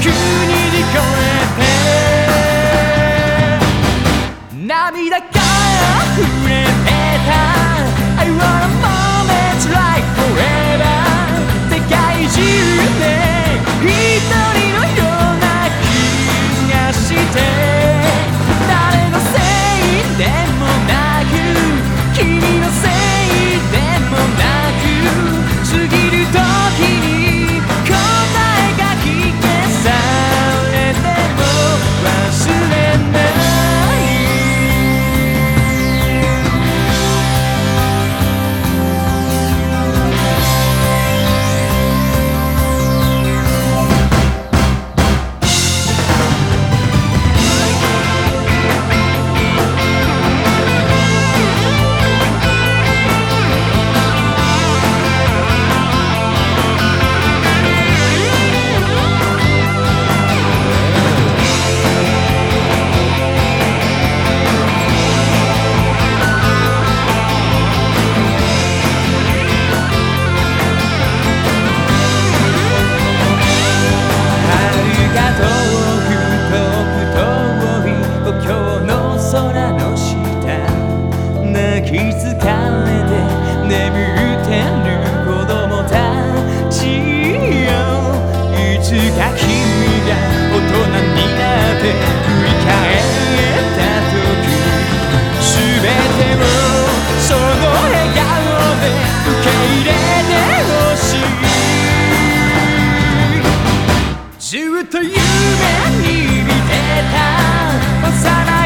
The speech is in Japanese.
雨ずっと夢に見てた。幼